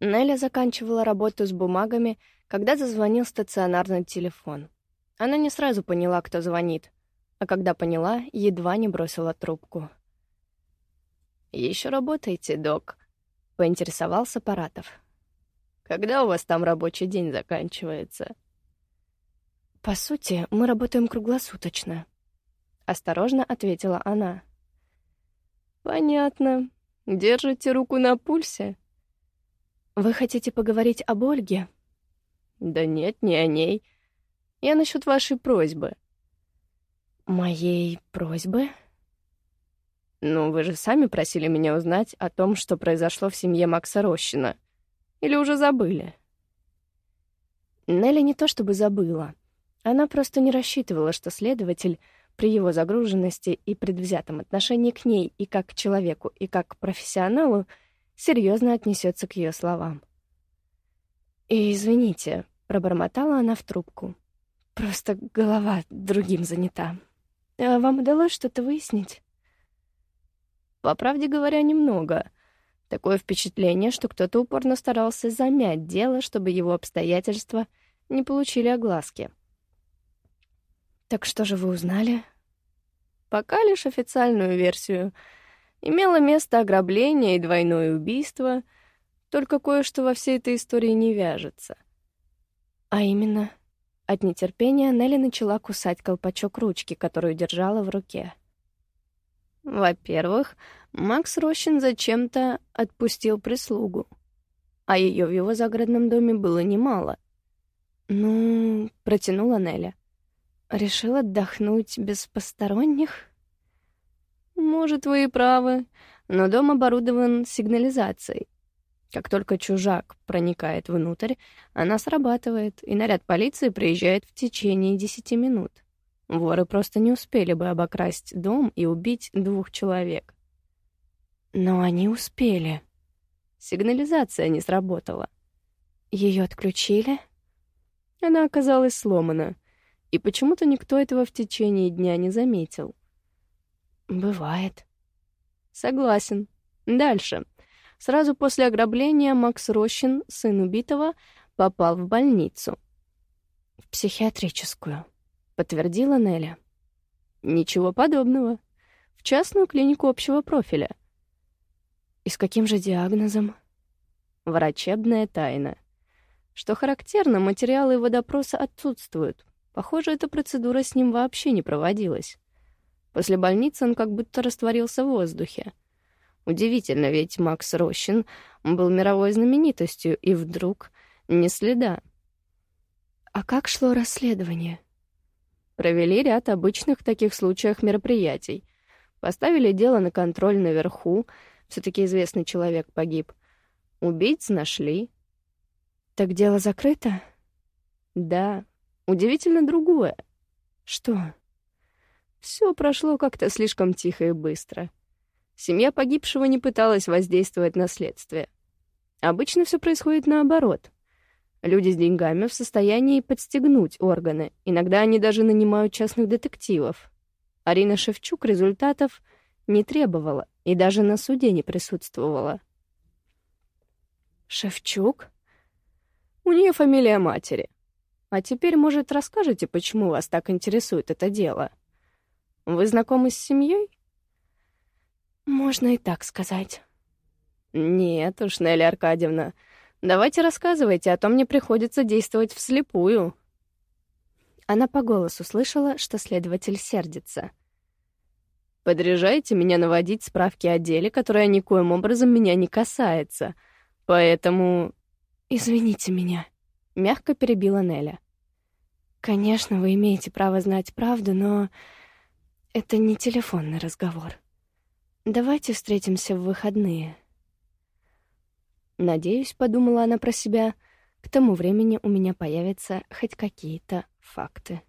Неля заканчивала работу с бумагами, когда зазвонил стационарный телефон. Она не сразу поняла, кто звонит, а когда поняла, едва не бросила трубку. Еще работаете, док?» — поинтересовался Паратов. «Когда у вас там рабочий день заканчивается?» «По сути, мы работаем круглосуточно», — осторожно ответила она. «Понятно. Держите руку на пульсе?» «Вы хотите поговорить об Ольге?» «Да нет, не о ней. Я насчет вашей просьбы». «Моей просьбы?» «Ну, вы же сами просили меня узнать о том, что произошло в семье Макса Рощина. Или уже забыли?» Нелли не то чтобы забыла. Она просто не рассчитывала, что следователь при его загруженности и предвзятом отношении к ней и как к человеку, и как к профессионалу серьезно отнесется к ее словам. «И извините», — пробормотала она в трубку. «Просто голова другим занята. А вам удалось что-то выяснить?» По правде говоря, немного. Такое впечатление, что кто-то упорно старался замять дело, чтобы его обстоятельства не получили огласки. «Так что же вы узнали?» «Пока лишь официальную версию», Имело место ограбление и двойное убийство, только кое-что во всей этой истории не вяжется. А именно, от нетерпения Нелли начала кусать колпачок ручки, которую держала в руке. Во-первых, Макс Рощин зачем-то отпустил прислугу, а ее в его загородном доме было немало. «Ну...» — протянула Неля. «Решил отдохнуть без посторонних?» Может, вы и правы, но дом оборудован сигнализацией. Как только чужак проникает внутрь, она срабатывает, и наряд полиции приезжает в течение десяти минут. Воры просто не успели бы обокрасть дом и убить двух человек. Но они успели. Сигнализация не сработала. Ее отключили? Она оказалась сломана, и почему-то никто этого в течение дня не заметил. Бывает. Согласен. Дальше. Сразу после ограбления Макс Рощин, сын убитого, попал в больницу. В психиатрическую, подтвердила Неля. Ничего подобного. В частную клинику общего профиля. И с каким же диагнозом? Врачебная тайна. Что характерно, материалы его допроса отсутствуют. Похоже, эта процедура с ним вообще не проводилась. После больницы он как будто растворился в воздухе. Удивительно, ведь Макс Рощин был мировой знаменитостью, и вдруг ни следа. А как шло расследование? Провели ряд обычных таких случаях мероприятий. Поставили дело на контроль наверху, все-таки известный человек погиб. Убийц нашли. Так дело закрыто? Да. Удивительно другое. Что? Все прошло как-то слишком тихо и быстро. Семья погибшего не пыталась воздействовать на следствие. Обычно все происходит наоборот. Люди с деньгами в состоянии подстегнуть органы. Иногда они даже нанимают частных детективов. Арина Шевчук результатов не требовала и даже на суде не присутствовала. «Шевчук?» «У нее фамилия матери. А теперь, может, расскажете, почему вас так интересует это дело?» Вы знакомы с семьей? Можно и так сказать. Нет уж, Нелли Аркадьевна. Давайте рассказывайте, а то мне приходится действовать вслепую. Она по голосу слышала, что следователь сердится. Подряжайте меня наводить справки о деле, которое никоим образом меня не касается. Поэтому... Извините меня, мягко перебила Неля. Конечно, вы имеете право знать правду, но это не телефонный разговор. Давайте встретимся в выходные. Надеюсь, подумала она про себя, к тому времени у меня появятся хоть какие-то факты.